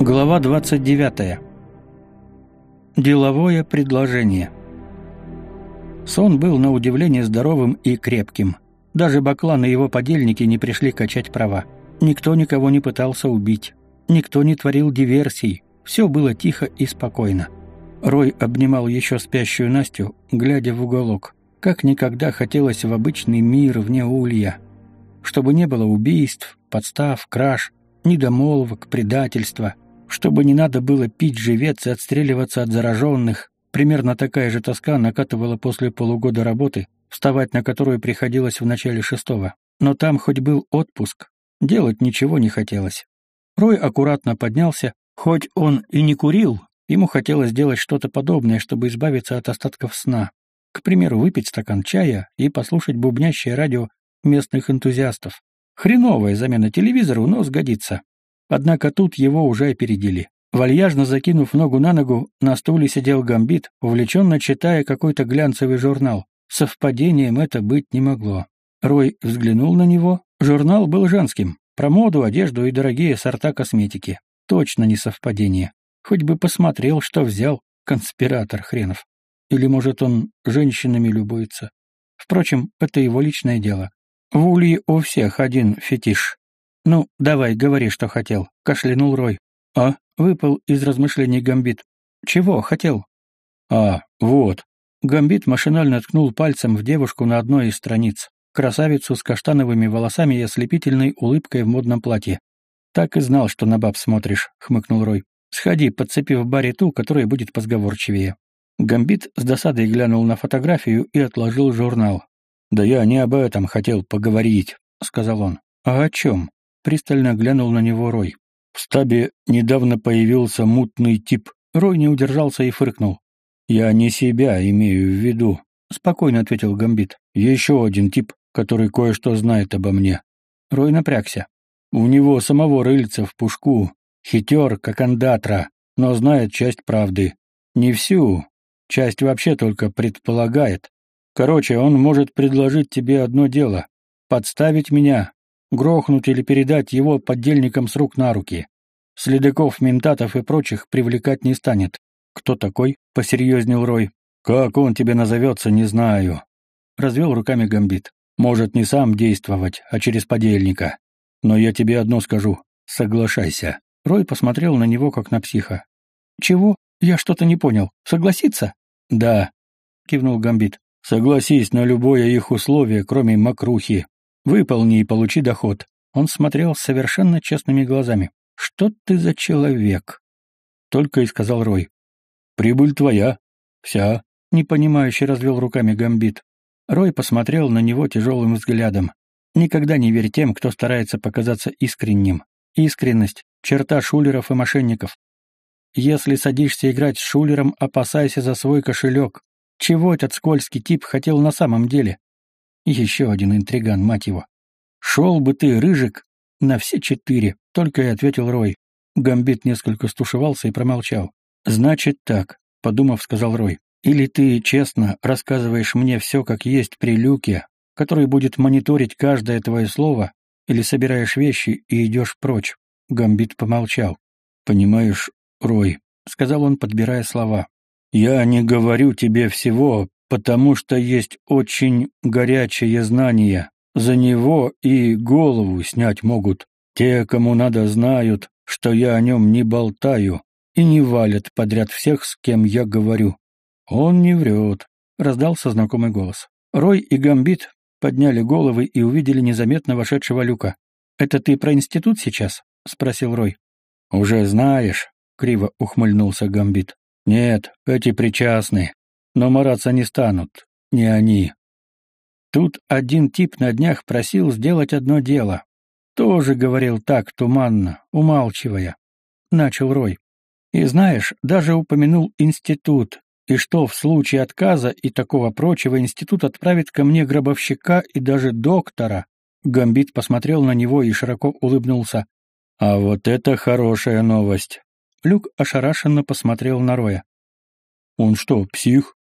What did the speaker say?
Глава 29. Деловое предложение. Сон был на удивление здоровым и крепким. Даже Баклан и его подельники не пришли качать права. Никто никого не пытался убить. Никто не творил диверсий. Все было тихо и спокойно. Рой обнимал еще спящую Настю, глядя в уголок. Как никогда хотелось в обычный мир вне улья. Чтобы не было убийств, подстав, краж, недомолвок, предательства — чтобы не надо было пить живец и отстреливаться от зараженных, примерно такая же тоска накатывала после полугода работы, вставать на которую приходилось в начале шестого. Но там хоть был отпуск, делать ничего не хотелось. Рой аккуратно поднялся, хоть он и не курил, ему хотелось сделать что-то подобное, чтобы избавиться от остатков сна. К примеру, выпить стакан чая и послушать бубнящее радио местных энтузиастов. Хреновая замена телевизору, но сгодится. Однако тут его уже опередили. Вальяжно закинув ногу на ногу, на стуле сидел Гамбит, увлеченно читая какой-то глянцевый журнал. Совпадением это быть не могло. Рой взглянул на него. Журнал был женским. Про моду, одежду и дорогие сорта косметики. Точно не совпадение. Хоть бы посмотрел, что взял, конспиратор хренов. Или, может, он женщинами любуется. Впрочем, это его личное дело. В Улье у всех один фетиш. «Ну, давай, говори, что хотел», — кашлянул Рой. «А?» — выпал из размышлений Гамбит. «Чего хотел?» «А, вот». Гамбит машинально ткнул пальцем в девушку на одной из страниц. Красавицу с каштановыми волосами и ослепительной улыбкой в модном платье. «Так и знал, что на баб смотришь», — хмыкнул Рой. «Сходи, подцепи в баре ту, которая будет позговорчивее». Гамбит с досадой глянул на фотографию и отложил журнал. «Да я не об этом хотел поговорить», — сказал он. «А о чем?» Пристально глянул на него Рой. В стабе недавно появился мутный тип. Рой не удержался и фыркнул. «Я не себя имею в виду», — спокойно ответил Гамбит. «Еще один тип, который кое-что знает обо мне». Рой напрягся. «У него самого рыльца в пушку. Хитер, как андатра, но знает часть правды. Не всю. Часть вообще только предполагает. Короче, он может предложить тебе одно дело — подставить меня, грохнуть или передать его поддельникам с рук на руки. Следаков, ментатов и прочих привлекать не станет. Кто такой? — посерьезнел Рой. Как он тебе назовется, не знаю. Развел руками Гамбит. Может, не сам действовать, а через подельника. Но я тебе одно скажу. Соглашайся. Рой посмотрел на него, как на психа. Чего? Я что-то не понял. Согласиться? Да, кивнул Гамбит. Согласись на любое их условие, кроме мокрухи. Выполни и получи доход. Он смотрел совершенно честными глазами. Что ты за человек? Только и сказал Рой. Прибыль твоя. Вся. Непонимающе развел руками Гамбит. Рой посмотрел на него тяжелым взглядом. Никогда не верь тем, кто старается показаться искренним. Искренность — черта шулеров и мошенников. Если садишься играть с шулером, опасайся за свой кошелек. Чего этот скользкий тип хотел на самом деле? Еще один интриган, мать его. «Шел бы ты, Рыжик, на все четыре», — только и ответил Рой. Гамбит несколько стушевался и промолчал. «Значит так», — подумав, сказал Рой. «Или ты честно рассказываешь мне все, как есть при люке, который будет мониторить каждое твое слово, или собираешь вещи и идешь прочь». Гамбит помолчал. «Понимаешь, Рой», — сказал он, подбирая слова. «Я не говорю тебе всего, потому что есть очень горячее знание. За него и голову снять могут. Те, кому надо, знают, что я о нем не болтаю, и не валят подряд всех, с кем я говорю. Он не врет, — раздался знакомый голос. Рой и Гамбит подняли головы и увидели незаметно вошедшего Люка. «Это ты про институт сейчас?» — спросил Рой. «Уже знаешь», — криво ухмыльнулся Гамбит. «Нет, эти причастны но мараться не станут, не они. Тут один тип на днях просил сделать одно дело. Тоже говорил так, туманно, умалчивая. Начал Рой. И знаешь, даже упомянул институт, и что в случае отказа и такого прочего институт отправит ко мне гробовщика и даже доктора. Гамбит посмотрел на него и широко улыбнулся. А вот это хорошая новость. Люк ошарашенно посмотрел на Роя. Он что, псих?